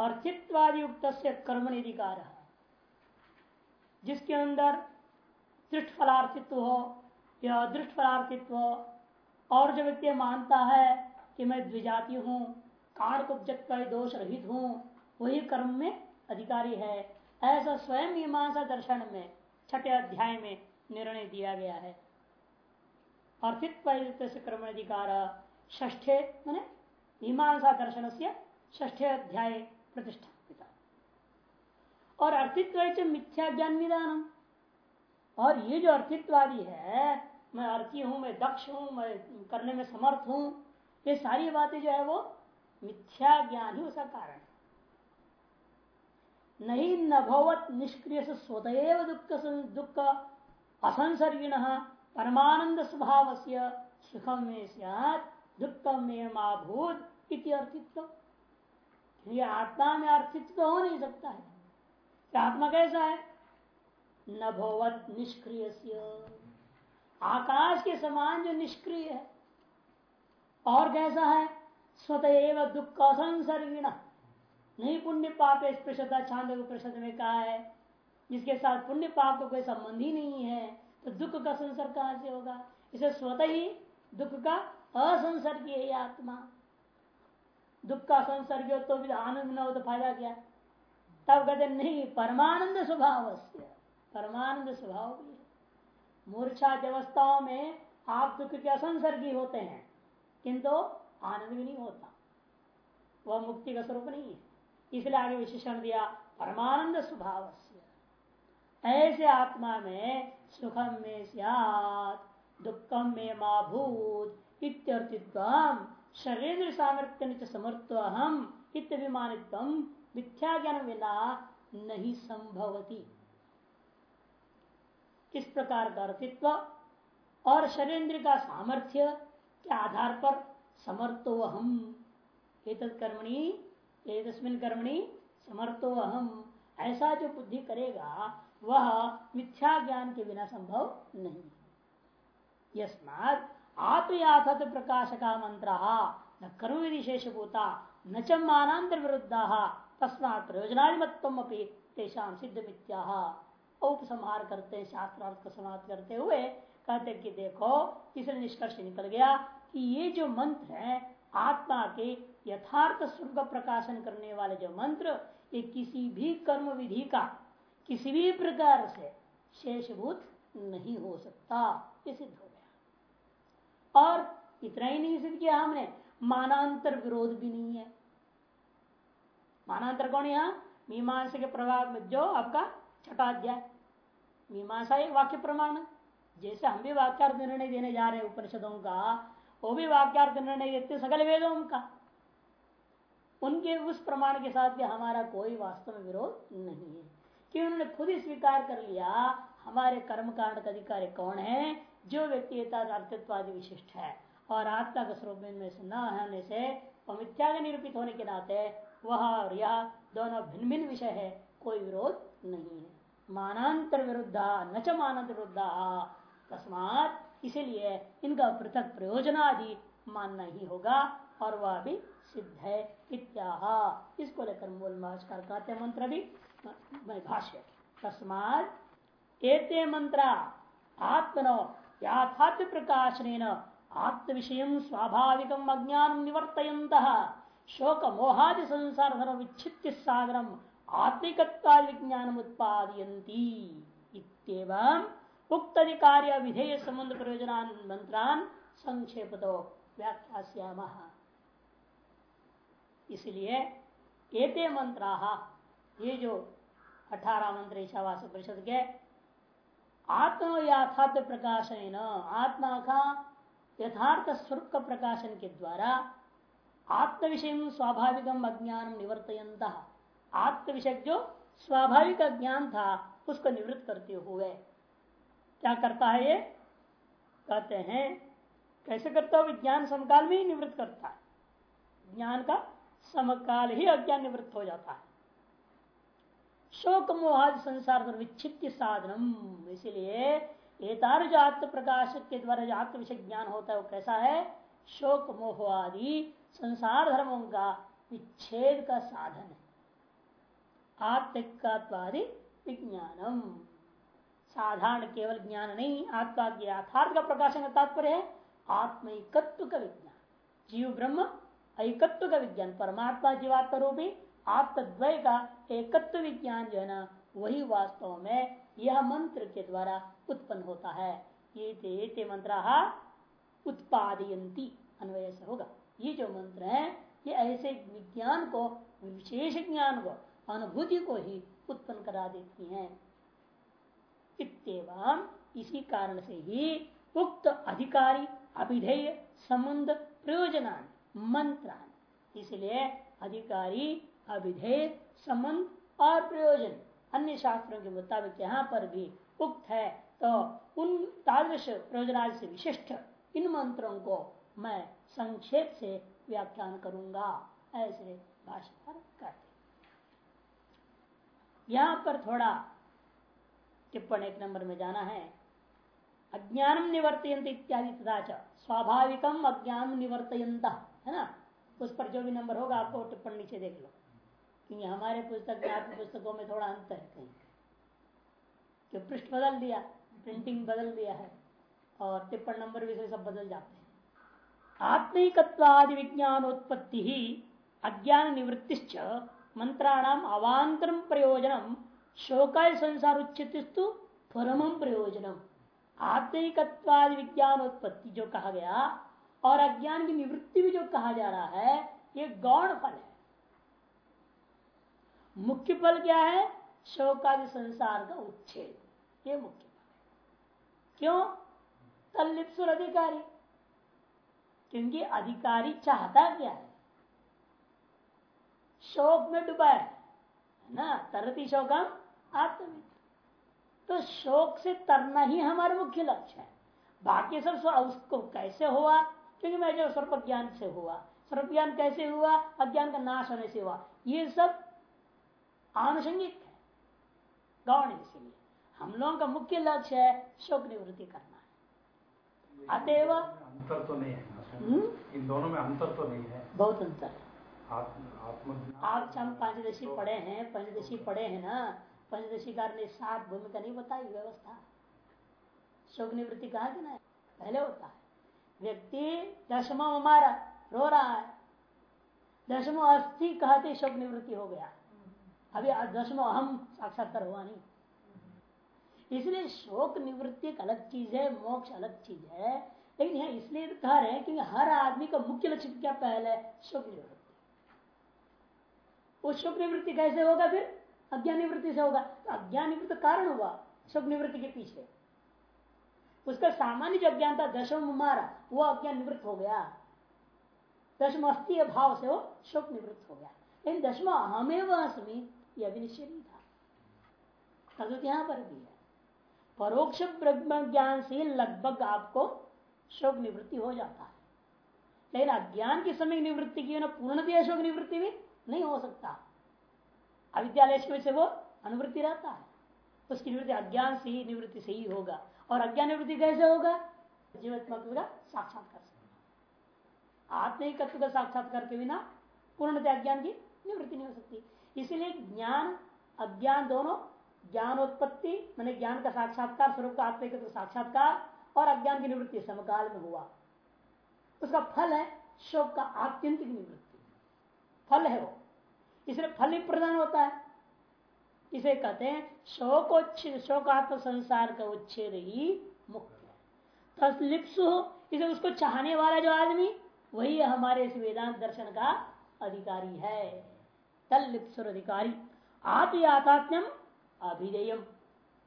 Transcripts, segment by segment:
अर्थित्वादि युक्त से कर्म अधिकार जिसके अंदर दृष्ट फलार्थित्व हो या अदृष्ट फलार्थित्व और जो व्यक्ति मानता है कि मैं द्विजाति हूँ कारक दोष रहित हूँ, वही कर्म में अधिकारी है। ऐसा स्वयं मीमांसा दर्शन में, छठे अध्याय में निर्णय दिया गया है। अर्थित्व से कर्म अधिकार ष्ठे मैंने मीमांसा दर्शन से ष्ठे अध्याय प्रतिष्ठा और अर्थित्व मिथ्या ज्ञान निदान और ये जो अर्थित्वादी है, मैं अर्थी हूँ, मैं दक्ष हूँ, मैं करने में समर्थ हूँ, ये सारी बातें जो है वो मिथ्या ज्ञान ही उसका कारण है। नहीं नभवत निष्क्रिय स्वतएव दुख दुख असंसर्गिण परमानंद स्वभाव से सुखम में दुखम में माभूत अर्थित्व ये आत्मा में अर्थित्व तो हो नहीं सकता है। आत्मा कैसा है? नभवत निष्क्रिय आकाश के समान जो निष्क्रिय है, और कैसा है? स्वतः दुख असंसर्गिण नहीं, पुण्य पाप इस छांद प्रशद में कहा है। जिसके साथ पुण्य पाप का कोई संबंध ही नहीं है तो दुख का संसर्ग कहाँ से होगा? इसे स्वतः ही दुख का असंसर्गीय आत्मा। दुख का संसर्ग हो तो भी आनंद न हो तो फ़ायदा क्या? तब कहते नहीं, परमानंद स्वभाव परमानंद स्वभाव भी मूर्छा अवस्थाओं में आप दुख के असंसर्गी होते हैं, किंतु आनंद भी नहीं होता। वह मुक्ति का स्वरूप नहीं है। इसलिए आगे विशेषण दिया, परमानंद स्वभाव ऐसे आत्मा में सुखम में सियात, दुखम में माभूत, इत्यर्थित्व शरीर सामर्थ्य समर्थ हम इत्यभिमानित्व मिथ्या ज्ञान बिना नहीं संभवती। इस प्रकार का अर्थित्व और शरीर का सामर्थ्य के आधार पर समर्थो हम एक कर्मणी तस्मिन कर्मणि समर्थो अहम ऐसा जो बुद्धि करेगा, वह मिथ्या ज्ञान के बिना संभव नहीं। यस्मात आत्मयाथत प्रकाश का मंत्र न कर्म विशेष भूता न च मानांतर विरुद्धा तस्मा प्रयोजनात्म तेषाम सिद्ध मिथ्या उपसंहार करते शास्त्रार्थ का समाप्त करते हुए कहते कि देखो इसलिए निष्कर्ष निकल गया कि ये जो मंत्र है आत्मा के यथार्थ स्वरूप प्रकाशन करने वाले जो मंत्र, ये किसी भी कर्म विधि का, किसी भी प्रकार से शेषभूत नहीं हो सकता। ये सिद्ध हो और इतना ही नहीं सिद्ध किया हमने। मानांतर विरोध भी नहीं है। मानांतर कौन यहाँ? मीमांसा के प्रभाव में जो आपका छठाध्याय। मीमांसा एक वाक्य प्रमाण। जैसे हम भी वाक्यार्थ निर्णय देने जा रहे हैं उपनिषदों का, वो भी वाक्यार्थ निर्णय देते सकल वेदों का। उनके उस प्रमाण के साथ भी हमारा कोई वास्तव में विरोध नहीं है। कि उन्होंने खुद ही स्वीकार कर लिया, हमारे कर्म कांड का अधिकारी कौन है? जो व्यक्ति अर्थित्वादि विशिष्ट है, और आत्मा के स्वरूप में न होने से मिथ्या निरूपित होने के नाते वह और यह दोनों भिन्न भिन्न विषय है, कोई विरोध नहीं है। मानांतर विरुद्धा, न च मानांतर विरुद्धा, तस्मात इसीलिए इनका पृथक प्रयोजन आदि मानना ही होगा, और वह भी सिद्ध है इत्याह। इसको लेकर मूल नमस्कार कहते मंत्र भी भाष्य। तस्मात एते मंत्र, आत्मनो याथात्म प्रकाशन आत्म विषय स्वाभाविक अज्ञान निवर्तयंत शोक मोहादि संसार धर्म विच्छित्य सागरम आत्मिक विज्ञान उत्पादयती अधिकार विधेय संबंध प्रयोजना मंत्रान संक्षेप तो व्याख्या इसलिए एते मंत्रा ये जो अठारह मंत्र ईशावास परिषद के आत्म यथार्थ प्रकाशन आत्मा का यथार्थ स्वरूप का प्रकाशन के द्वारा आत्म विषय स्वाभाविक अज्ञान निवर्तयंत आत्म विषय जो स्वाभाविक ज्ञान था, उसको निवृत्त करते हुए। क्या करता है ये? कहते हैं, कैसे करता हो विज्ञान समकाल में ही निवृत्त करता है। ज्ञान का समकाल ही अज्ञान निवृत्त हो जाता है। शोक मोहाद संसार विच्छित साधनम। इसलिए एतार जो आत्म प्रकाश के द्वारा जो आत्म विषय ज्ञान होता है वो कैसा है? शोक मोह आदि संसार धर्मों का विच्छेद का साधन है। आत्मिकवादी विज्ञानम। साधारण केवल ज्ञान नहीं आत्मा के यथार्थ का प्रकाशन का तात्पर्य है, आत्मिकत्व का विज्ञान। जीव ब्रह्म एकत्व का विज्ञान, परमात्मा जीवात्म रूपी आत्मद्वय का एकत्व विज्ञान जो है ना वही वास्तव में यह मंत्र के द्वारा उत्पन्न होता है। ये ते, ते मंत्र उत्पादयंती अन्वय से होगा। ये जो मंत्र है ये ऐसे विज्ञान को विशेष ज्ञान को अनुभूति को ही उत्पन्न करा देती हैं। इतम इसी कारण से ही उक्त अधिकारी अभिधेय संबंध प्रयोजन मंत्रान। इसलिए अधिकारी अभिधेय, संबंध और प्रयोजन। अन्य शास्त्रों के मुताबिक यहाँ पर भी उक्त है तो उन तादृश प्रयोजन से विशिष्ट इन मंत्रों को मैं संक्षेप से व्याख्यान करूँगा। ऐसे भाषा करते यहाँ पर थोड़ा टिप्पण एक नंबर में जाना है। अज्ञान निवर्तयंत इत्यादि तथा स्वाभाविकम अज्ञान निवर्तयंत है ना? उस पर जो भी नंबर होगा, आपको टिप्पण नीचे देख लो। क्योंकि हमारे पुस्तक में आपके पुस्तकों में थोड़ा अंतर है कहीं। जो पृष्ठ बदल दिया प्रिंटिंग बदल दिया है, और टिप्पण नंबर भी सब बदल जाते हैं। आत्मिकवादि विज्ञानोत्पत्ति ही अज्ञान निवृत्ति मंत्राणाम अवांतर प्रयोजनम शोकाय संसार उच्चितस्तु परम प्रयोजनम आत्मिकवादि विज्ञानोत्पत्ति जो कहा गया, और अज्ञान की निवृत्ति भी जो कहा जा रहा है, ये गौण फल है। मुख्य फल क्या है? शोकादि संसार का उच्छेद। ये मुख्य फल क्यों? तल्लिप्सुर अधिकारी। क्योंकि अधिकारी चाहता क्या है? शोक में डूबा है ना? तरती शोक शोकम आत्मिक तो शोक से तरना ही हमारा मुख्य लक्ष्य है। बाकी सब उसको कैसे हुआ? क्योंकि मैं जो सर्प ज्ञान से हुआ। सर्प ज्ञान कैसे हुआ? अज्ञान का नाश होने से हुआ। ये सब आनुषंगिक है। गौण इसीलिए। हम लोगों का मुख्य लक्ष्य है शोक निवृत्ति करना है। अतएव अंतर तो नहीं है। हम्म? इन दोनों में अंतर तो नहीं है। बहुत अंतर है। आत्मज्ञान आप हम पंचदशी पढ़े हैं पंचदशी पढ़े हैं ना पंचदशी कार ने सात भूमिका नहीं बताई व्यवस्था। शोक निवृत्ति कहा कि ना पहले होता है। व्यक्ति दशमा हमारा रो रहा है। दशमो अस्थि कहते शोक निवृत्ति हो गया। अभी दशमो अहम साक्षात्कार हुआ नहीं। इसलिए शोक निवृत्ति एक अलग चीज़ है, मोक्ष अलग चीज़ है। लेकिन यहाँ इसलिए कह रहे हैं क्योंकि हर आदमी का मुख्य लक्ष्य क्या पहले शोक निवृत्ति। वो शोक निवृत्ति कैसे होगा फिर? अज्ञान निवृत्ति से होगा। तो अज्ञान निवृत्ति कारण हुआ शोक निवृत्ति के पीछे। उसका सामान्य जो अज्ञान था, दशम मारा, वो अज्ञान निवृत्त हो गया। दशम अस्थि भाव से वो शोक निवृत्त हो गया। लेकिन दशमा हमें अस्मी यह नहीं था। तद यहाँ पर भी है? परोक्ष ब्रह्म ज्ञान से लगभग आपको शोक निवृत्ति हो जाता है। लेकिन अज्ञान की समय निवृत्ति की पूर्णतः शोक निवृत्ति भी नहीं हो सकता। अविद्यालय से वो अनुवृत्ति रहता है। उसकी निवृत्ति अज्ञान से ही, निवृत्ति से ही होगा। और अज्ञान निवृत्ति कैसे होगा? जीवात्मक का से आत्मिकत्व का साक्षात्कार के बिना पूर्णतः अज्ञान की निवृत्ति नहीं हो सकती। इसीलिए ज्ञान, अज्ञान दोनों ज्ञानोत्पत्ति मैंने ज्ञान का साक्षात्कार, स्वरूप का आत्मिक साक्षात्कार और अज्ञान की निवृत्ति समकाल में हुआ। उसका फल है शोक का आत्यंतिक निवृत्ति। फल है वो। इसलिए फल ही प्रदान होता है। इसे कहते हैं शोकोच्छेद शोकात्म संसार का उच्छेद ही मुख्य है। तलिप्सु इसे उसको चाहने वाला जो आदमी, वही हमारे इस वेदांत दर्शन का अधिकारी है। तलिप्सुर अधिकारी। आत्मयातात्म्यम अभिधेयम।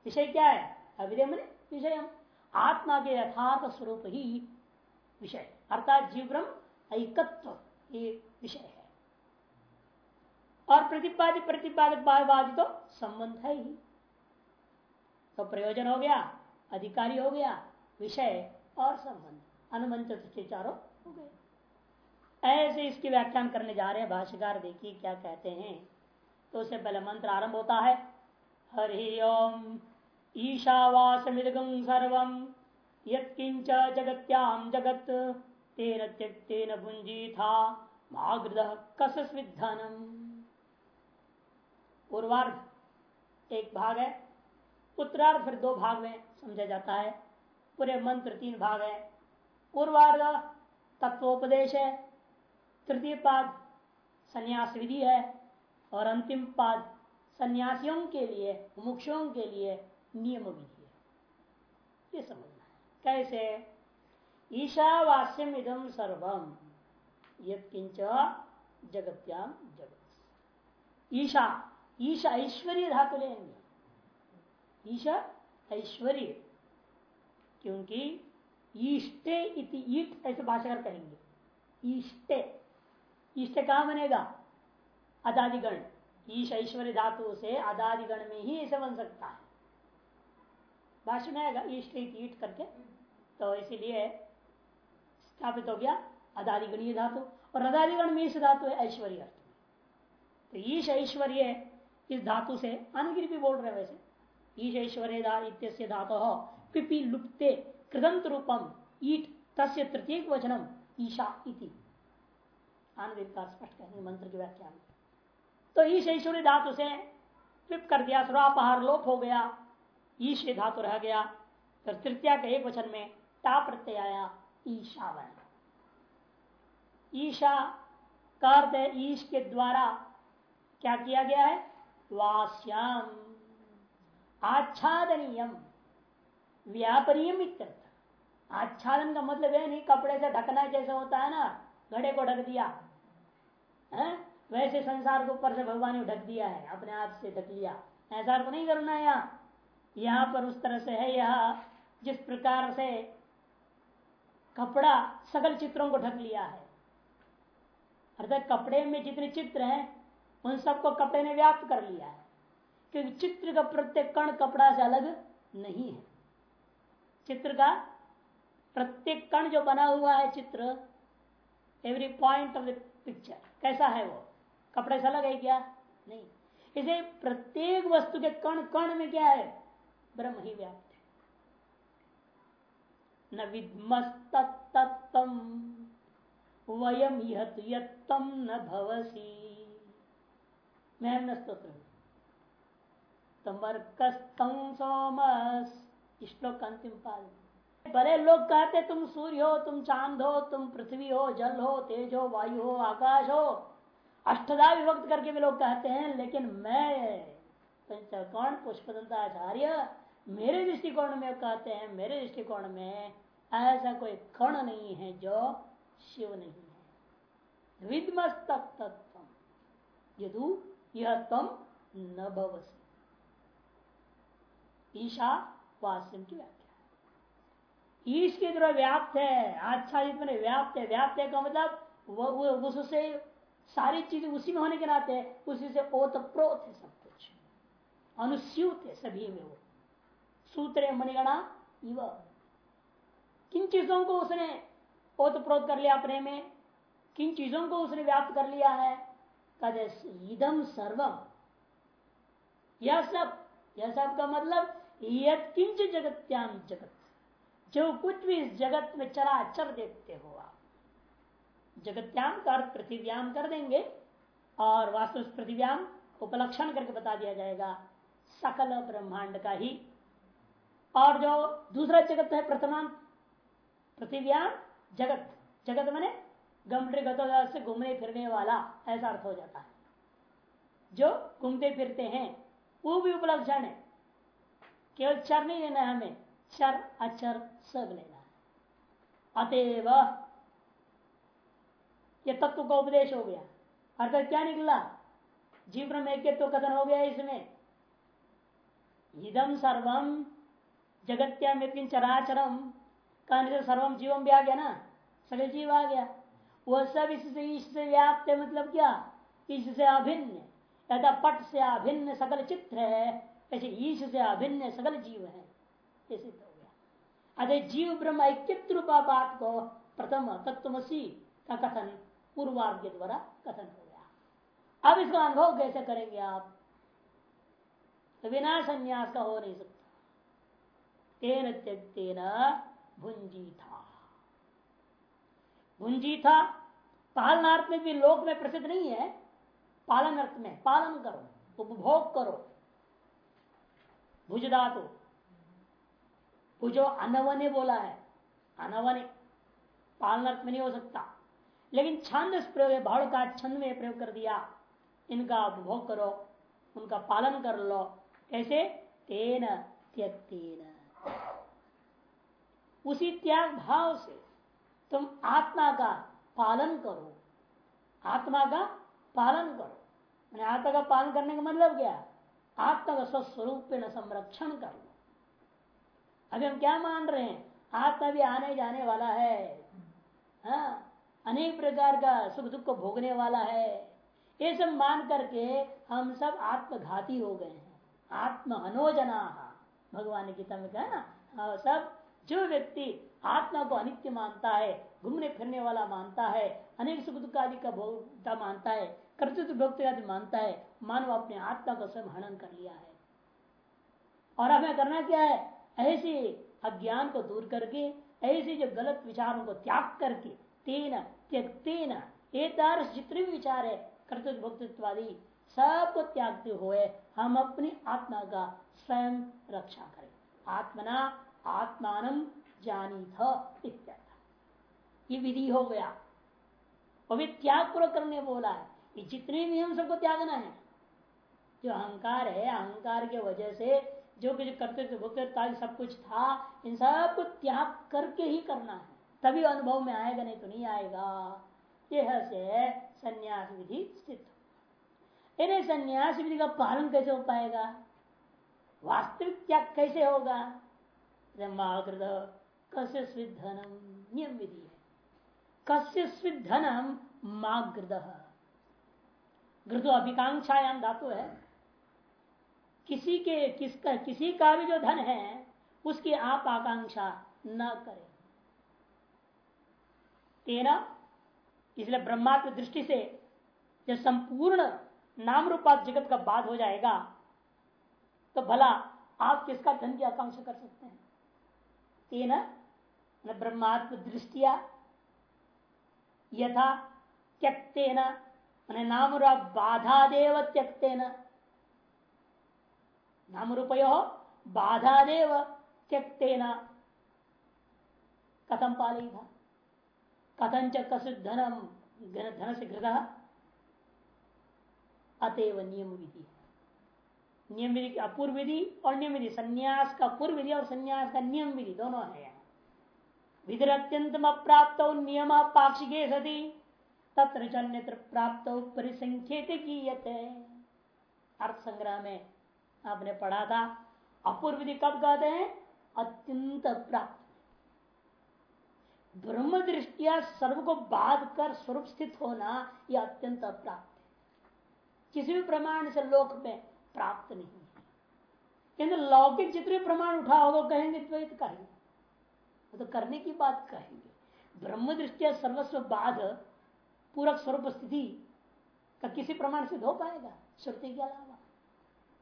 विषय क्या है? अभिधेय विषय आत्मा के यथार्थ स्वरूप ही विषय। अर्थात जीव ब्रह्म एकत्व ये विषय है। और प्रतिपादित प्रतिपादक बादवादी तो संबंध है ही। तो प्रयोजन हो गया, अधिकारी हो गया, विषय और संबंध। अनुमंत्र चारों हो गए। ऐसे इसकी व्याख्यान करने जा रहे हैं, भाष्यकार, देखिए क्या कहते हैं। तो उससे पहले मंत्र आरंभ होता है, हरि ओम ईशावास ईशावासमिदगं सर्व यत्किंच जगत्याम जगत, तेन त्यक्तेन भुंजी था मागृद कसस्विधनम पूर्वार्ध, एक भाग है। उत्तरार्ध फिर दो भाग में समझा जाता है। पूरे मंत्र तीन भाग है। पूर्वार्ध तत्वोपदेश है। तृतीय पाद संन्यास विधि है और अंतिम पाद सन्यासियों के लिए मुक्षों के लिए नियम विधि है। ये समझना है। कैसे? ईशावास्यम इदम सर्वम यंच जगत्याम जगत ईशा ईशा ऐश्वर्य धातु लेंगे। ईशा ऐश्वर्य, क्योंकि ईष्टे इति, ईट ऐसे भाषाकर कहेंगे ईष्टे। इष्ट कहा बनेगा? अदादिगण। ईश ऐश्वर्य धातु से अदादिगण में ही ऐसे बन सकता है। भाषा में आएगा, ईष्ट ईट करके। तो इसीलिए स्थापित हो गया अदादिगणीय धातु। और अदादिगण में इस धातु है ऐश्वर्य अर्थ तो ईश ऐश्वर्य इस धातु से अनगिर भी बोल रहे वैसे। ईश ऐश्वर्य धातु हो पिपी लुप्ते कृदंत रूपम। ईट तस्य तृतीय वचनम ईशा इति। स्पष्ट कहेंगे मंत्र की व्याख्या में। तो ईश ऐश्वर्य धातु से पिप कर दिया स्वापहार लोप हो गया, ईश धातु रह गया। फिर तृतीया के एक वचन में टा प्रत्यय आया, ईशा बना ईशा का ईश के द्वारा क्या किया गया है? वास्याम, आच्छादनीयम व्यापरीयम आच्छादन का मतलब है नहीं, कपड़े से ढकना जैसा होता है ना, घड़े को ढक दिया है? वैसे संसार को ऊपर से भगवान ने ढक दिया है, अपने आप से ढक लिया। ऐसा तो नहीं करना है यहाँ। यहाँ पर उस तरह से है यह, जिस प्रकार से कपड़ा सकल चित्रों को ढक लिया है। अर्थात कपड़े में जितने चित्र हैं, उन सबको कपड़े ने व्याप्त कर लिया है। क्योंकि चित्र का प्रत्येक कण कपड़ा से अलग नहीं है। चित्र का प्रत्येक कण जो बना हुआ है, चित्र every point of the picture. कैसा है वो? कपड़े से अलग है क्या? नहीं। इसे प्रत्येक वस्तु के कण कण में क्या है? ब्रह्म ही व्याप्त है। न विद्मस्तत्तम वयम यम न भवसी। मैं स्त्रोत्र सोमस। श्लोक अंतिम पाद। बड़े लोग कहते तुम सूर्य हो, तुम चाँद हो, तुम पृथ्वी हो, जल हो, तेज हो, वायु हो, आकाश हो। अष्टदा विभक्त करके भी लोग कहते हैं, लेकिन मैं पंचकोण पुष्पदंताचार्य, मेरे दृष्टिकोण में कहते हैं, मेरे दृष्टिकोण में ऐसा कोई कण नहीं है जो शिव नहीं है। विद्मस्त तत्व यदु यह तम न भवसी। ईशा वास्यम की व्याख्या। ईश के द्वारा व्याप्त है, आच्छादित मैंने व्याप्त है। व्याप्त है का मतलब? उससे सारी चीज़ें उसी में होने के नाते, उसी से ओत प्रोत है सब कुछ। अनुस्यूत है सभी में वो। सूत्र मणिगणा, इव। किन चीज़ों को उसने ओतप्रोत कर लिया अपने में? किन चीज़ों को उसने व्याप्त कर लिया है? कदे इदम सर्वम यह सब यह सब का मतलब यद किंच जगत्याम जगत। जो कुछ भी इस जगत में चरा चराचर देखते हो आप। जगत्याम का अर्थ पृथ्व्याम कर देंगे और वास्तु पृथ्व्याम उपलक्षण करके बता दिया जाएगा। सकल ब्रह्मांड का ही। और जो दूसरा जगत है प्रथमांत, पृथ्व्याम जगत। जगत मैंने गमटे से घूमने फिरने वाला, ऐसा अर्थ हो जाता है। जो घूमते फिरते हैं, वो भी उपलक्षण है। केवल चर नहीं लेना हमें। चर अचर सब लेना है। अतएव ये तत्व का उपदेश हो गया। अर्थात क्या निकला? जीवन में तो कथन हो गया इसमें। इदम सर्वम जगत्या में चराचरम कहने से सर्वम जीवम भी आ गया ना? सगल जीव आ गया। वह सब इससे इससे व्याप्त है मतलब क्या? इससे अभिन्न। पट से अभिन्न सकल चित्र है। ऐसे ईश से अभिन्न सकल जीव है। ये सिद्ध हो गया अरे जीव ब्रह्म रूपा बात को प्रथम तत्वसी का कथन पूर्वार्ध के द्वारा कथन हो गया अब इसका अनुभव कैसे करेंगे आप तो बिना संन्यास का हो नहीं सकता तेन त्यक्तेन भुंजी था भुंजी था पालनार्थ में भी लोक में प्रसिद्ध नहीं है पालन अर्थ में पालन करो उपभोग करो भुज धातु भुजो अनवने बोला है। अनवने पालनार्थ में नहीं हो सकता। लेकिन छंद प्रयोग भाड़ का छंद में प्रयोग कर दिया। इनका उपभोग करो, उनका पालन कर लो। कैसे? तेन त्यक्तेन। उसी त्याग भाव से तुम आत्मा का पालन करो। आत्मा का पालन करो। मैंने आत्मा का पालन करने का मतलब क्या? आत्मा का स्वस्वरूप संरक्षण कर। अभी हम क्या मान रहे हैं? आत्मा भी आने जाने वाला है। हाँ? अनेक प्रकार का सुख दुख को भोगने वाला है। ये सब मान करके हम सब आत्मघाती हो गए हैं। आत्म अनोजना भगवान गीता में कहा ना हाँ, सब जो व्यक्ति आत्मा को अनित्य मानता है घूमने फिरने वाला मानता है अनेक सुख दुख आदि का भोगता मानता है कर्तृत्व भोक्ता आदि मानता है मानव अपने आत्मा को स्वयं हनन कर लिया है। और हमें करना क्या है? ऐसे अज्ञान को दूर करके, ऐसे जो गलत विचारों को त्याग करके, तेन त्यक्तेन जितने भी विचार है कर्तव्य भोक्तृत्वादी, सबको त्यागते हुए हम अपनी आत्मा का स्वयं रक्षा करें। आत्मना आत्मान जानी था ये विधि हो गया। वो भी त्याग पूर्व करने बोला है। ये जितने भी हम सबको त्यागना है, जो अहंकार है, अहंकार के वजह से जो कुछ करते थे भूखे सब कुछ था। इन सब त्याग करके ही करना है। तभी अनुभव में आएगा, नहीं तो नहीं आएगा। यह से संन्यास विधि स्थित। इन्हें संन्यास विधि का पालन कैसे हो पाएगा? वास्तविक त्याग कैसे होगा? कस्य स्विधनम नियम विधि है। कस्य स्विधनम माग्रद घृतो अभिकांक्षायाम धातु है। किसी के किसका किसी का भी जो धन है, उसकी आप आकांक्षा न करें। तेरा, इसलिए ब्रह्मात्म दृष्टि से जब संपूर्ण नाम रूपा जगत का बाद हो जाएगा तो भला आप किसका धन की आकांक्षा कर सकते हैं? तेना ब्रह्मात्म दृष्टिया, यथा त्यक्तेन नाम बाधा देव त्यक्तेन। नाम रूपयो बाधा देव त्यक्तेन कथम पाली था कथन च कसु धनम धन से घृत? अतएव नियम विधि नियम विधि अपूर्व विधि और नियम विधि संन्यास का पूर्व विधि और संन्यास का नियम विधि दोनों है। यहाँ विधि अत्यंतम अप्राप्त नियम पाक्षिके सती, तत्र प्राप्त परिसंख्यत की अर्थ संग्रह में आपने पढ़ा था। अपूर्व विधि कब कहते हैं? अत्यंत प्राप्त। ब्रह्म दृष्टिया सर्व को बाध कर स्वरूप स्थित होना यह अत्यंत प्राप्त है। किसी भी प्रमाण से लोक में प्राप्त नहीं है। किंतु लौकिक जितने प्रमाण उठाओ तो कहेंगे द्वैत कहेंगे। तो करने की बात कहेंगे। ब्रह्म दृष्टिया सर्वस्व बाध, पूरक स्वरूप स्थिति का किसी प्रमाण से हो पाएगा श्रुति के अलावा।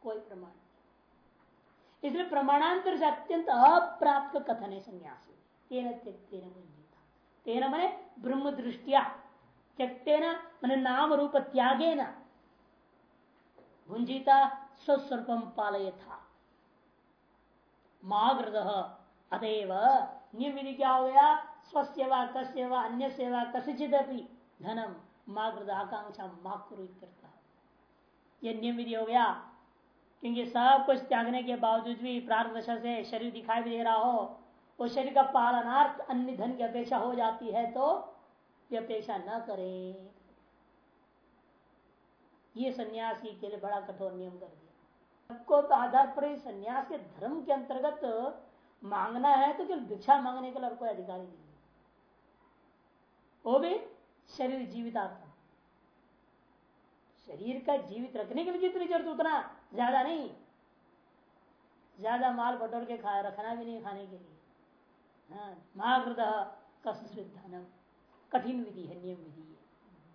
कोई प्रमाण इसलिए प्रमाणांतर से अत्यंत अप्राप्त कथन है संन्यास। तेन त्यक्तेन तेन मैंने ब्रह्म दृष्टिया त्यक्तेन मैंने नाम रूप त्यागे न भुंजिता स्वस्वरूपम पालय था माग्रद अतएव नियम विधि क्या हो गया स्वसेवा कस्यवा अन्य सेवा कसिचित धनम माग्रद आकांक्षा माकुरु करता यह नियम विधि हो गया क्योंकि सब कुछ त्यागने के बावजूद भी प्रार्थ दशा से शरीर दिखाई भी दे रहा हो, वो शरीर का पालनार्थ अन्य धन की अपेक्षा हो जाती है तो ये अपेक्षा न करें। ये सन्यासी के लिए बड़ा कठोर नियम कर दिया। सबको तो आधार पर ही सन्यास के धर्म के अंतर्गत मांगना है तो केवल भिक्षा मांगने के लिए कोई अधिकारी नहीं वो भी शरीर जीवित आता शरीर का जीवित रखने के लिए जितनी ज़रूरत उतना ज़्यादा नहीं। ज़्यादा माल बटोर के खा, रखना भी नहीं खाने के लिए। हाँ महाकृत धनम कठिन विधि है, नियम विधि है।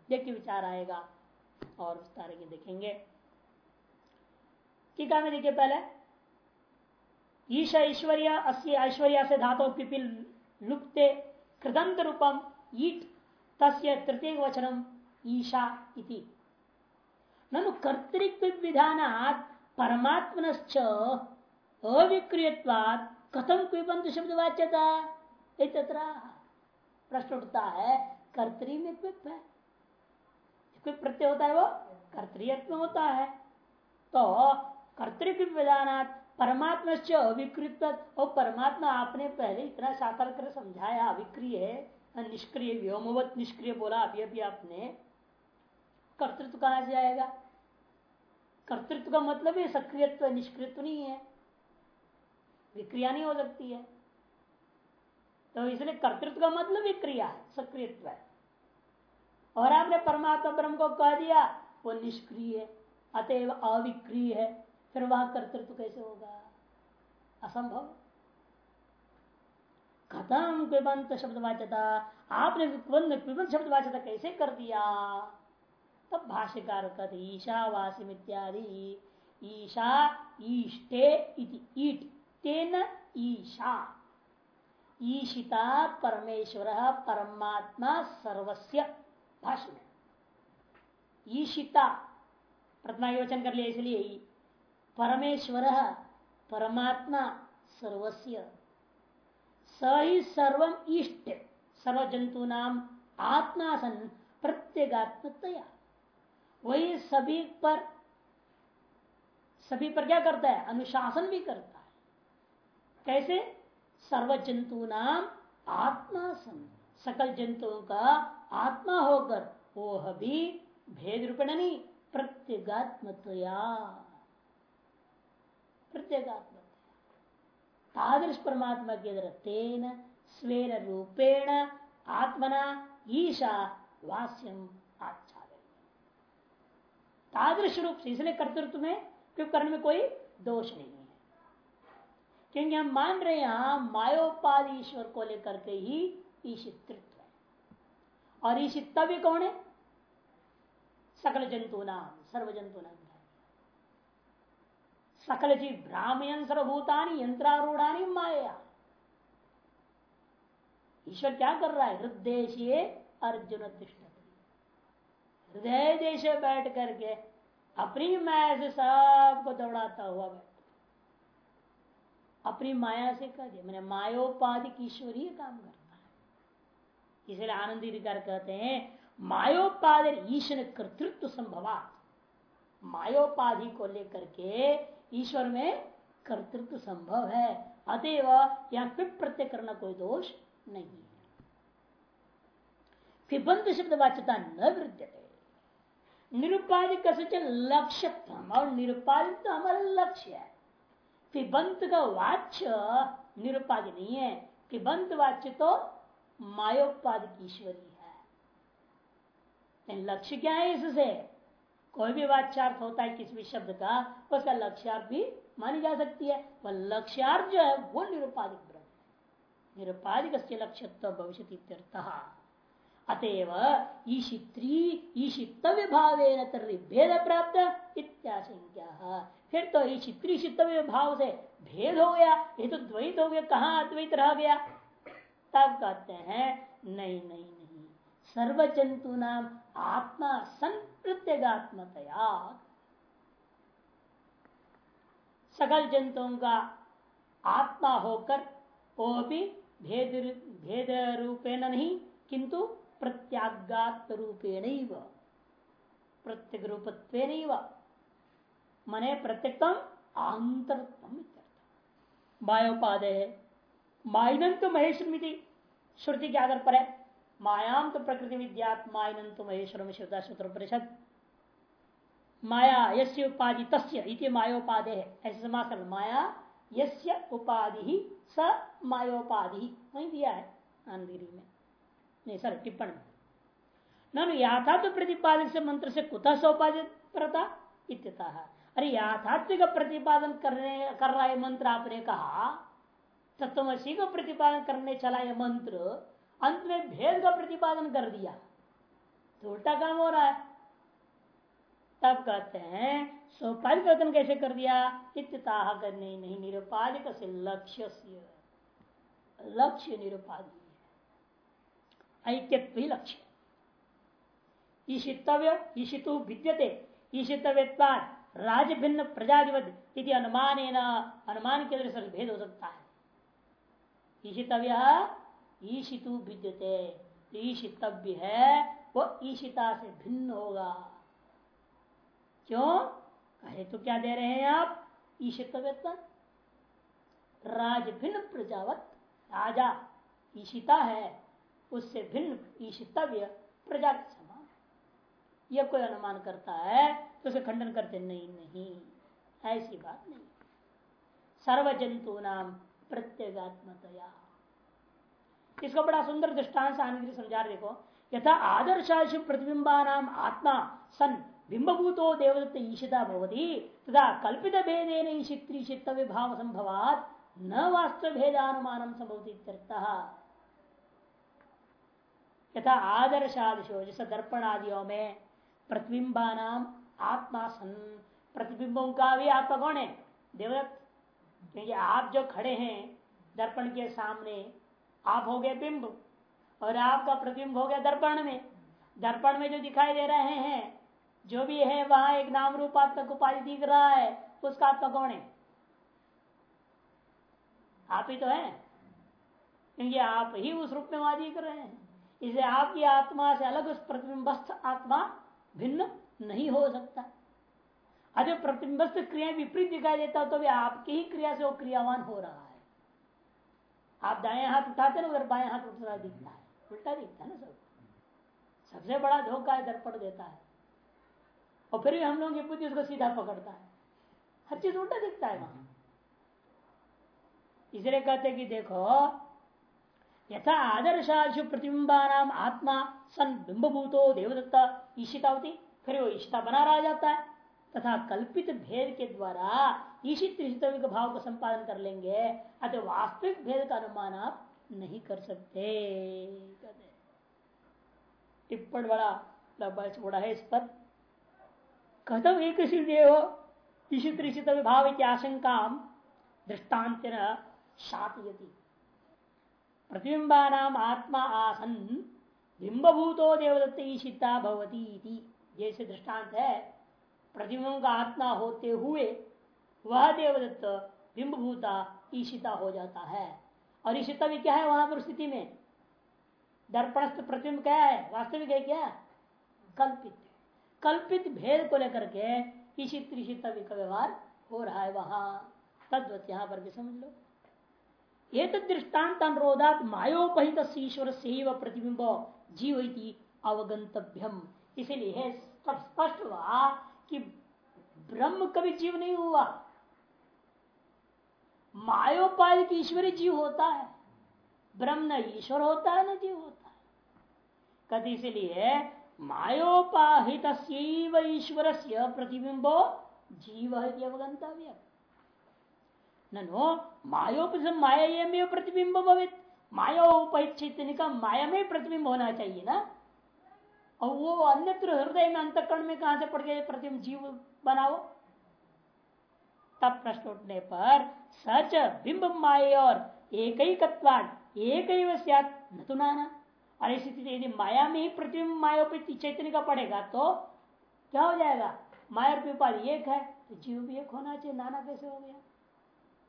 देखिए विचार आएगा और विस्तार के देखेंगे। टीका में देखिए पहले। ईश ऐश्वर्य, अस्य ऐश्वर्य से धातु पिपिल लुप्ते कृदंत रूपम ईट तस्य तृतीय वचनम ईशा इति। ननु कर्तृत्व विधानात परमात्मनश्च अविक्रियवाद कथम कोई बंधु शब्द वाच्यता प्रश्न उठता है कर्तरी में क्विप है कोई प्रत्यय होता है वो कर्तृत्व होता है। तो कर्तृत्व विधानात परमात्मा से अविकृत और परमात्मा आपने पहले इतना साकार कर समझाया, अविक्रिय है, निष्क्रिय, व्योमवत निष्क्रिय बोला अभी अभी आपने कर्तृत्व कहा से कर्तृत्व का मतलब है सक्रियत्व निष्क्रियत्व नहीं है। विक्रिया नहीं हो सकती है। तो इसलिए कर्तृत्व का मतलब है, सक्रियत्व है। और आपने परमात्मा ब्रह्म को कह दिया, वो निष्क्रिय है, अतएव अविक्रिय है, फिर वह कर्तृत्व कैसे होगा? असंभव। खत्म पिबंत शब्द वाचता आपने शब्द वाचता कैसे कर दिया? तब भाष्यकार कहते ईशावासिम इत्यादि, ईशा ईष्टे ईट तेन ईशा। ईशिता परमेश्वर परमात्मा सर्वस्य भाष्य में ईशिता, प्रथमा वचन कर लिया इसलिए, परमेश्वर परमात्मा सर्वस्य। स ही सर्व इष्ट सर्व जंतु नाम आत्मा सन प्रत्येगात्मतया। वही सभी पर सभी पर क्या करता है? अनुशासन भी करता है। कैसे? सर्व जंतु नाम आत्मा सन सकल जंतुओं का आत्मा होकर, वो भी भेद रूपेण नहीं प्रत्येगात्मतया प्रत्येगात्म तादृश परमात्मा के तेन स्वेन रूपेण आत्मना ईशा वास्यम आच्छादन तादृश रूप से, इसलिए कर्तृत्व में क्यों करने में कोई दोष नहीं है। क्योंकि हम मान रहे हैं यहाँ मायोपाद ईश्वर को लेकर के ही ईशित्व है। और ईशित्व भी कौन है? सकल जंतु नाम सर्व जंतु नाम। सकल जी भ्रामयन सर्वभूतानी, यंत्रारूढ़ानी, माया। ईश्वर क्या कर रहा है? हृदय अर्जुन हृदय देश बैठ करके अपनी माया से सबको दौड़ाता हुआ बैठ। अपनी माया से कह दिया, मैंने मायोपाधिक ईश्वरीय काम करता है। इसलिए आनंदी कहते हैं, मायोपाधि ईश्वर कर्तृत्व संभवा मायोपाधि को लेकर के ईश्वर में कर्तृत्व संभव है। अतएव यहाँ फिर प्रत्यय करना कोई दोष नहीं है। फिबंत शब्द वाच्यता न वृद्ध निरुपाधिक लक्ष्य और निरुपाधिक तो हमारा लक्ष्य है। फिबंत का वाच्य निरुपाधि नहीं है। फिबंत वाच्य तो मायोपाधिक ईश्वरी है। लक्ष्य क्या है इससे? कोई भी वाच्यार्थ होता है किसी भी शब्द का, उसका लक्ष्यार्थ भी मानी जा सकती है। वह लक्ष्यार्थ जो है, वो निरुपाधिक ब्रह्म निरुपाधिक लक्ष्य भविष्य अतएव ईशित्री ईशितव्य भाव भेद प्राप्त इत्याशंका फिर तो ईशित्री शितव्य भाव से भेद हो गया, ये तो द्वैत हो गया, कहा अद्वैत रह गया? तब कहते हैं, नहीं नहीं नहीं सर्व जंतु नाम आत्मा सन प्रत्येगात्मतया सकल जंतुओं का आत्मा होकर वो भी भेद भेद रूपेण नहीं, किंतु प्रत्यागात रूपेण प्रत्येक रूपत्व मने प्रत्येकम आंतरत्म मायोपादय माइनंत महेश्वरमिति श्रुति के आधार पर है मायाम तो प्रकृति विद्यात्मा तो महेश्वर श्रद्धा सूत्र परिषद माया यस्य उपाधि तस्य इति मायोपाधे है ऐसे समास माया यस्य उपाधि स मायोपाधि वही दिया है आंधीरी में नहीं, सर, टिप्पण। ननु, याथात्व प्रतिपादन से मंत्र से कुतः सोपादित प्रता? इत्यता। अरे, याथात्विक प्रतिपादन करने, कर रहा है मंत्र, आपने कहा तत्वसी को प्रतिपादन करने चला यह मंत्र, अंत में भेद का प्रतिपादन कर दिया। तो उल्टा काम हो रहा है। तब कहते हैं सोपाधिक कथन कैसे कर दिया? इत्ताह करने नहीं निरुपाधिक से लक्ष्य लक्ष्य निरुपाधि है ऐक्यत्व ही लक्ष्य ईशितव्य, ईशितु भिद्यते ईशितव्यवाद राज भिन्न प्रजाधिपत इति अनुमान अनुमान के अंदर भेद हो सकता है। ईशितव्य, ईशितु भिद्यते। ईशितव्य है, वो ईशिता से भिन्न होगा। क्यों? कहे तो क्या दे रहे हैं आप? ईशितव्यत्व। राज भिन्न प्रजावत राजा ईशिता है। उससे भिन्न ईशितव्य प्रजा के समान यह कोई अनुमान करता है तो उसे खंडन करते, नहीं नहीं, ऐसी बात नहीं। सर्व जंतु नाम प्रत्येगात्मतया। इसको बड़ा सुंदर दृष्टांत आने के लिए समझा देखो, यथा आदर्शाश प्रतिबिंबा नाम आत्मा सन बिंबभूतो देवदत्त ईशिता भवती तथा कल्पित भेदेन ईशित्रीशित विभाव संभवात न वास्तव भेदानुमान संभवती यथा आदर्शादिशो जैसे दर्पण आदियों में प्रतिबिंबा नाम आत्मा सन प्रतिबिंबों का भी आत्मा कौन है? देवदत्त। क्योंकि आप जो खड़े हैं दर्पण के सामने, आप हो गए बिंब और आपका प्रतिबिंब हो गया दर्पण में। दर्पण में जो दिखाई दे रहे हैं, जो भी है, वहाँ एक नाम रूपात्मक उपाधि दिख रहा है, उसका आत्मा कौन है? आप ही तो है। क्योंकि आप ही उस रूप में वहाँ दिख रहे हैं। इसे आपकी आत्मा से अलग, उस प्रतिबिंबस्थ आत्मा भिन्न नहीं हो सकता। अगर प्रतिबिंबस्थ क्रिया विपरीत दिखाई देता तो भी आपकी ही क्रिया से वो क्रियावान हो रहा है। आप दाएँ हाथ उठाते ना उधर बाएँ हाथ उठता दिखता है। उल्टा दिखता है ना सब। सबसे बड़ा धोखा है दर्पण देता है। और फिर भी हम लोगों की बुद्धि उसको सीधा पकड़ता है। हर चीज़ उल्टा दिखता है वहाँ। इसलिए कहते कि देखो यथा आदर्शाशु प्रतिबिंबा नाम आत्मा सन बिंबभूतो देवदत्ता ईशितावती, फिर वो ईशिता बना रहा जाता है। तथा कल्पित भेद के द्वारा ईशित त्रिशित भाव का संपादन कर लेंगे, अतः वास्तविक भेद का अनुमान आप नहीं कर सकते। टिप्पण बड़ा बड़ा है इस पर, कथम एक ईशित त्रिशित विभाव आशंका दृष्टांत शातयती प्रतिबिंबा नाम आत्मा आसन, बिंबभूतो देवदत्त ईशिता भवती जैसे दृष्टांत है प्रतिबिंब का आत्मा होते हुए, वह देवदत्त बिंबभूता ईशिता हो जाता है। और ईशिता भी क्या है वहाँ पर स्थिति में? दर्पणस्थ प्रतिबिंब क्या है? वास्तविक है क्या? कल्पित। कल्पित भेद को लेकर के ईशित ईशिता का व्यवहार हो रहा है वहाँ। तद्वत यहाँ पर भी समझ लो। ये दृष्टांत अनुरोधात मायोपहित ईश्वर से प्रतिबिंब जीव अवगंतव्यम इसीलिए स्पष्ट हुआ कि ब्रह्म कभी जीव नहीं हुआ। मायोपाय की ईश्वरी जीव होता है, ब्रह्म न ईश्वर होता है, न जीव होता है। कद इसलिए मायोपाहित ईश्वर से प्रतिबिंबो जीव है अवगंतव्य नो मायोपम माया में प्रतिबिंब भवित। मायोपहित चैतन्य का माया में प्रतिबिंब होना चाहिए ना? और वो अन्यत्र हृदय में अंतकरण में कहा से पड़ गए प्रतिबिंब? जीव बनाओ। तब प्रश्न उठने पर, सच बिंब माए और एक ही कत्वाण एक न तो नाना। और स्थिति यदि माया में ही प्रतिबिंब मायोपति चैतन्य का पड़ेगा तो क्या हो जाएगा? माया और एक है तो जीव भी एक होना चाहिए। नाना कैसे हो गया?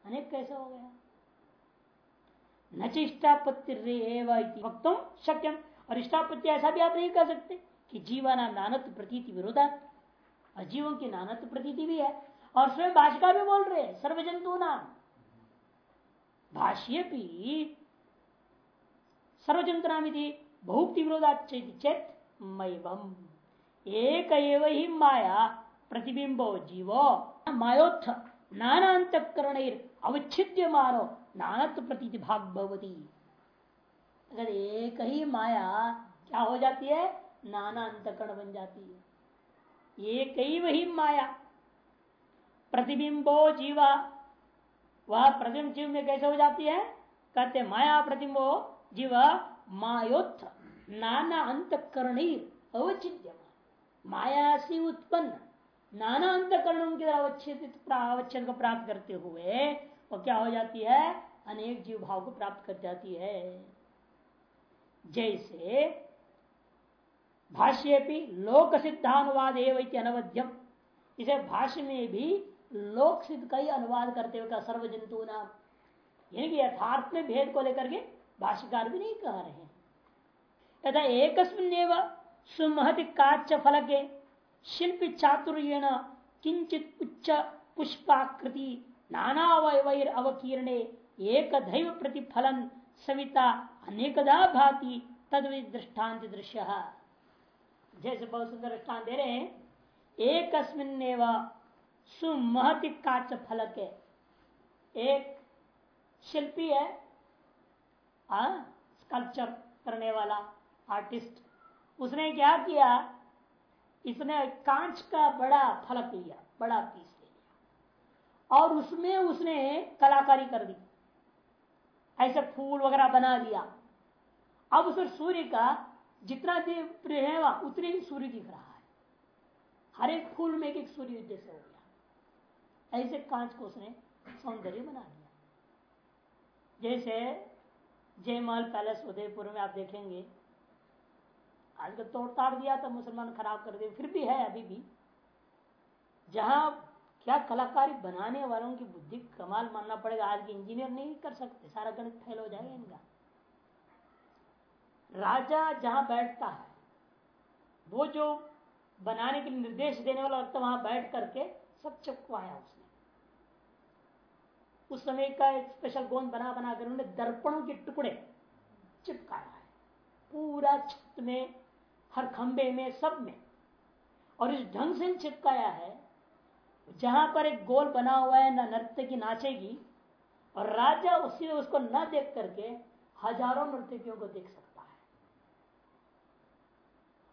अनेक कैसे हो गया? न चिष्टापत्ति वक्तुम शक्यम और इष्टापत्ति ऐसा भी आप नहीं कर सकते कि जीवाना नानत्व प्रतीति विरोधा अजीवों की नानत्व प्रतीति भी है। और स्वयं भाषिका भी बोल रहे सर्वजंतु नाम भाष्य भी सर्वजंतु नाम बहुक्ति विरोधा चेत मैवम एक ही माया प्रतिबिंबो जीवो। मायोत्थ नाना अंतकरण अवच्छिद्य मानो नानत्व प्रतीति भाग भवती। अगर एक ही माया क्या हो जाती है? नाना अंतकरण बन जाती है। एक ही वही माया। प्रतिबिंबो जीवा, वह प्रतिबिंब जीव में कैसे हो जाती है? कहते माया प्रतिबिंबो जीव, मायोत्थ, नाना अंतकरण अवचिद्य माया से उत्पन्न। नाना अंतकरण के अवच्छेद अवच्छेद को प्राप्त करते हुए, वो क्या हो जाती है? अनेक जीव भाव को प्राप्त कर जाती है। जैसे भाष्य भी लोक सिद्धानुवाद एवं अनवध्यम। इसे भाष्य में भी लोक सिद्ध का ही अनुवाद करते हुए सर्व जंतु नाम यानी कि यथार्थ में भेद को लेकर के भाष्यकार भी नहीं कह रहे हैं। यथा एक सुमहति काच फलके शिल्प चातुर्यण किंचित उच्च पुष्पाकृति नानावयर अवकीर्णे एक दैव प्रतिफलन सविता अनेकदा भाति तद दृष्टांत दृश्य। जैसे बहुत सुंदर दृष्टान दे रहे हैं एक सुमहति काच फलक। है एक शिल्पी है स्कल्पचर करने वाला आर्टिस्ट उसने क्या किया? इसने कांच का बड़ा फलक लिया, बड़ा पीस ले लिया। और उसमें उसने कलाकारी कर दी। ऐसे फूल वगैरह बना दिया। अब उसमें सूर्य का जितना है, उतने ही सूर्य दिख रहा है। हर एक फूल में एक सूर्य जैसे हो गया। ऐसे कांच को उसने सौंदर्य बना दिया। जैसे जयमहल पैलेस, उदयपुर में आप देखेंगे आज तो तोड़ ताड़ दिया तो मुसलमान खराब कर दिए, फिर भी है अभी भी। जहाँ क्या कलाकारी बनाने वालों की बुद्धि कमाल मानना पड़ेगा, आज के इंजीनियर नहीं कर सकते, सारा गणित फेल हो जाएगा इनका। राजा जहाँ बैठता है, वो जो बनाने के निर्देश देने वाला वक्त वहाँ बैठ करके सब चपकवाया उसने। उस समय का एक स्पेशल गोंद बना बना कर उन्होंने दर्पणों के टुकड़े चिपकाया है। पूरा छत में हर खंबे में, सब में। और इस ढंग से चिपकाया है, जहाँ पर एक गोल बना हुआ है, न नृत्य की नाचेगी, और राजा उसी उसको न देख करके हज़ारों नर्तकियों को देख सकता है।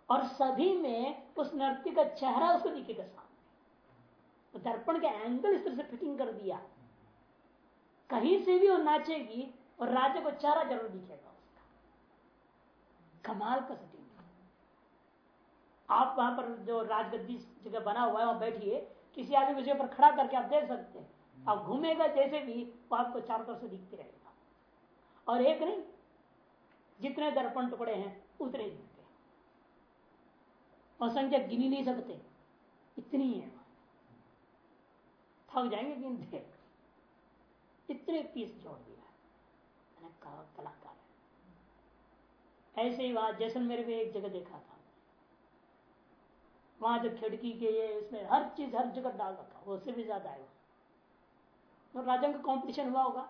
और सभी में उस नृत्य का चेहरा उसको दिखेगा सामने। तो दर्पण के एंगल इस तरह से फिटिंग कर दिया। कहीं से भी वो नाचेगी, और राजा को चेहरा ज़रूर दिखेगा उसका। कमाल का सेटिंग आप वहाँ पर जो राजगद्दी जगह बना हुआ है, वहाँ बैठिए। किसी आदमी विषय पर खड़ा करके आप देख सकते हैं। आप घूमेगा जैसे भी, वो आपको चारों तरफ़ से दिखते रहेगा। और एक नहीं, जितने दर्पण टुकड़े हैं, उतने दिखते और संख्या गिनी नहीं सकते। इतनी है। थक जाएँगे गिनते इतने पीस जोड़ दिया कलाकार है। ऐसे ही बात जैसलमेर में एक जगह देखा था। वहाँ जो खिड़की के ये, इसमें हर चीज़, हर जगह डाल रखा उससे भी ज़्यादा है तो राजा का कंपटीशन हुआ होगा।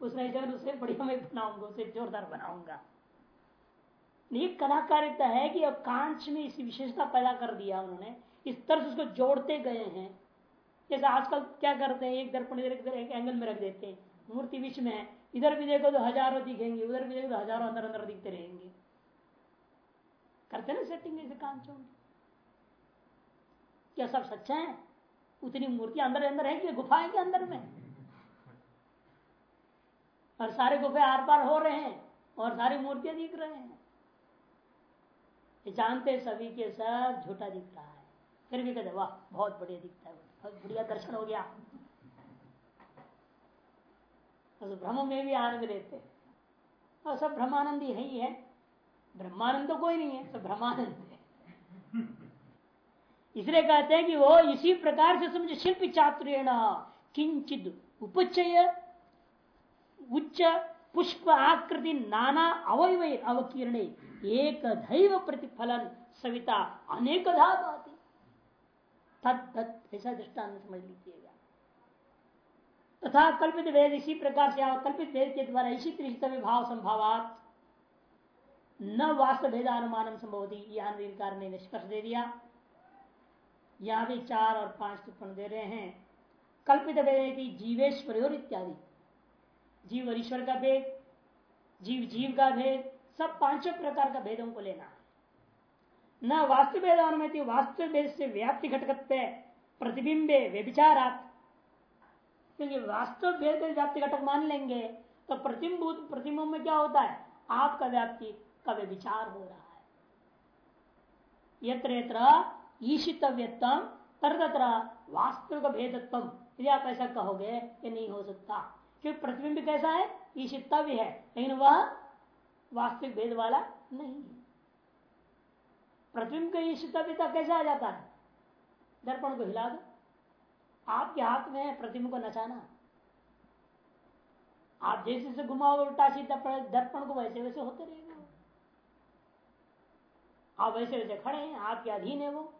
उसने जगह उससे बढ़िया मैं बनाऊँगा, उसे जोरदार बनाऊँगा। ये कलाकारिता है कि अब कांच में इसी विशेषता पैदा कर दिया उन्होंने। इस तरह से उसको जोड़ते गए हैं। जैसे आजकल क्या करते हैं, एक दर्पण इधर इधर एक एंगल में रख देते हैं। मूर्ति बीच में है। इधर भी देखो तो हज़ारों दिखेंगे, उधर भी देखो तो हज़ारों अंदर अंदर दिखते रहेंगे। करते ना सेटिंग ऐसे काम चो क्या सब सच्चा है? उतनी मूर्ति अंदर अंदर है कि गुफा है के अंदर में? और सारे गुफे आर पार हो रहे हैं और सारी मूर्तियाँ दिख रहे हैं। जानते सभी के सब झूठा दिख रहा है। फिर भी कहते, वाह, बहुत बढ़िया दिखता है बहुत बढ़िया दर्शन हो गया। तो भ्रम में भी आनंद लेते और सब ब्रह्मानंद ही है। ब्रह्मानंद तो कोई नहीं है, सब ब्रह्मानंद। इसलिए कहते हैं कि वो इसी प्रकार से समझे, शिल्प चातुरेण किंचित उपचय, उच्च पुष्प आकृति नाना अवय अवकीर्णे एक दैव प्रतिफलन सविता अनेकधा बाती तत् ऐसा दृष्टान समझ लीजिएगा। तथा कल्पित वेद इसी प्रकार से, कल्पित वेद के द्वारा इसी तृष्टव्य भाव संभावात। न वास्तव भेदानुमान संभव यहाँ निर्कार ने निष्कर्ष दे दिया। यहाँ भी चार और पाँच टिप्पण दे रहे हैं। कल्पित भेद जीवेश्वर इत्यादि। जीव और ईश्वर का भेद, जीव जीव का भेद, सब पाँचों प्रकार का भेदों को लेना है। न वास्तु भेद अनुमति वास्तु भेद से व्याप्ति घटक प्रतिबिंबे व्यभिचारात। क्योंकि वास्तव भेद व्याप्ति घटक मान लेंगे तो प्रतिम्भूत प्रतिबिंब में क्या होता है? आपका व्याप्ति का व्यभिचार हो रहा है। यत्र ईशितव्यतम तरत्र वास्तविक भेदत्व यदि आप ऐसा कहोगे, ये नहीं हो सकता। क्योंकि प्रतिबिंब कैसा है? ईशितव्य है। लेकिन वह वास्तविक भेद वाला नहीं है। प्रतिबिंब का ईशितव्यता कैसे आ जाता है? दर्पण को हिला दो। आपके हाथ में है प्रतिमा को नचाना। आप जैसे से घुमाओ उल्टा सीधा दर्पण को वैसे वैसे होते रहेगा। आप वैसे वैसे खड़े हैं, आपके अधीन है वो।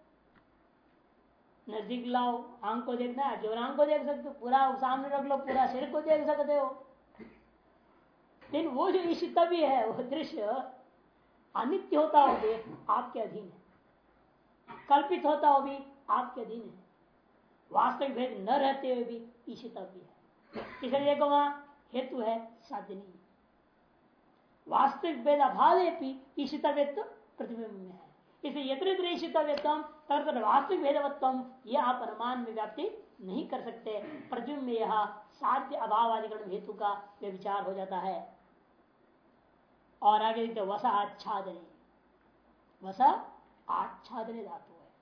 नज़दीक लाओ, आँख को देखना है, जो आँख को देख सकते हो, पूरा सामने रख लो, पूरा शरीर को देख सकते हो। लेकिन वो जो ईशितव्य है, वो दृश्य अनित्य होता हो भी आपके अधीन है। कल्पित होता हो भी आपके अधीन है। वास्तविक भेद न रहते हुए भी ईशितव्य है। इसलिए देखो वहाँ हेतु है साध्य नहीं वास्तविक भेद अभाव भी ईशितव्य तो प्रतिबिंब में है। इसलिए यत्र ईशितव्यत्म वास्तविक भेदवत्व यह आप अनुमान में व्याप्ति नहीं कर सकते। प्रतिबिंब में यह साध्य अभाव आदिकरण हेतु का विचार हो जाता है। और आगे देखते वसा आच्छादने। वसा आच्छादने धातु है।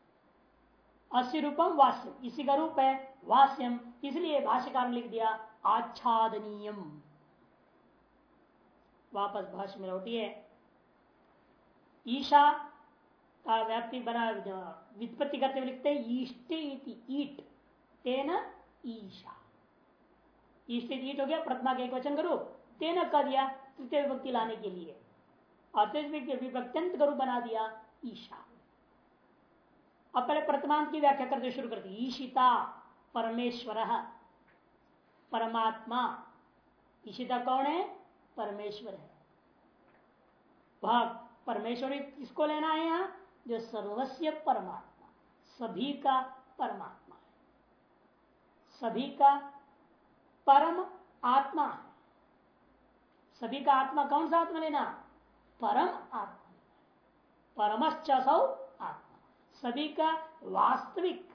अस्य रूपम वास्यम। इसी का रूप है वास्यम। इसलिए भाष्यकार लिख दिया, आच्छादनीयम। वापस भाष्य में लौटिए। ईशा व्याप्ति बना वित्पत्ति करते हुए लिखते ईष्टे ईट। तेना ईट हो गया प्रतिमा के एक वचन करो। तेना कर दिया, तृतीय विभक्ति लाने के लिए। और विभक्त्यंत गुरु बना दिया, ईशा। अब पहले प्रतिमान की व्याख्या करते शुरू करते ईशिता परमेश्वर, परमात्मा। ईशिता कौन है? परमेश्वर है। वह परमेश्वर किसको लेना है यहाँ? जो सर्वस्व परमात्मा, सभी का परमात्मा है। सभी का परम आत्मा है। सभी का आत्मा कौन सा आत्मा लेना? परम आत्मा परमश्च सौ आत्मा। सभी का वास्तविक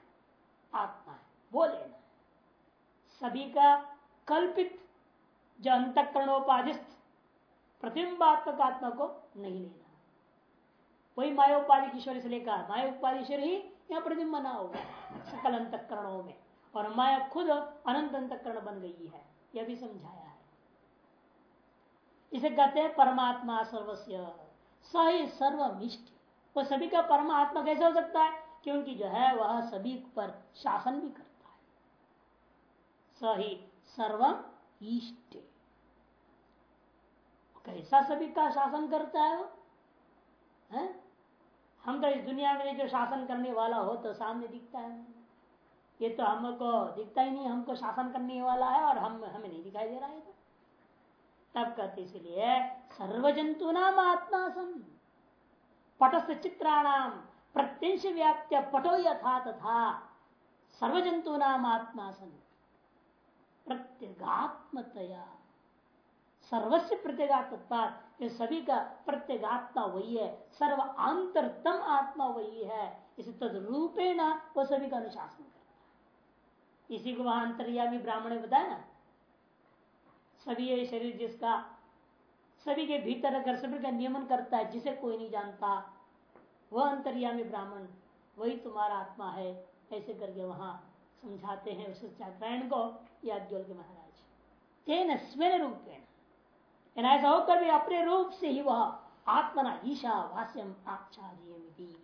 आत्मा है, वो लेना है। सभी का कल्पित, जो अंतकरणोपाधिस्थ, प्रतिबिंबात्मक आत्मा को नहीं लेना वही मायोपाधि ईश्वर से लेकर मायोपाधि ईश्वर ही यहाँ प्रतिबिंब बना होगा, सकल अंतकरणों में। और माया खुद अनंत अंतकरण बन गई है, यह भी समझाया है। इसे कहते हैं परमात्मा सर्वस्व। स ही सर्वमिष्ट। वो सभी का परमात्मा कैसे हो सकता है? क्योंकि जो है वह सभी पर शासन भी करता है। स ही सर्वम ईष्ट कैसा सभी का शासन करता है वो? है? हम तो इस दुनिया में जो शासन करने वाला हो तो सामने दिखता है। ये तो हमको दिखता ही नहीं, हमको शासन करने वाला है और हम, हमें नहीं दिखाई दे रहा है तो। तब कहते इसलिए सर्व जंतु नाम आत्मा सम पटस्थ चित्राणाम, प्रत्यंश व्याप्त पटो यथा तथा सर्व जंतु नाम आत्मा सन प्रत्यगात्मतया। सर्वस्व प्रत्येगात्मा ये सभी का प्रत्येगात्मा वही है, सर्व आंतरतम आत्मा वही है। इस तद रूपेण वो सभी का अनुशासन करता इसी को वहाँ अंतर्यामी ब्राह्मण ने बताया ना? सभी ये शरीर जिसका, सभी के भीतर अगर सभी का नियमन करता है, जिसे कोई नहीं जानता, वह अंतर्यामी ब्राह्मण, वही तुम्हारा आत्मा है। ऐसे करके वहाँ समझाते हैं उस चात्रायण को याज्ञोल के महाराज। तेन स्वेन रूपेण ऐसा होकर भी अपने रूप से ही वह आत्मना ईशा वास्यम आच्छादी